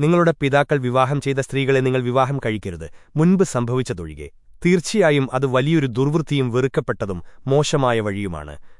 നിങ്ങളുടെ പിതാക്കൾ വിവാഹം ചെയ്ത സ്ത്രീകളെ നിങ്ങൾ വിവാഹം കഴിക്കരുത്. മുൻപ് സംഭവിച്ചതൊഴികെ. തീർച്ചയായും അത് വലിയൊരു ദുർവൃത്തിയും വെറുക്കപ്പെട്ടതും മോശമായ വഴിയുമാണ്.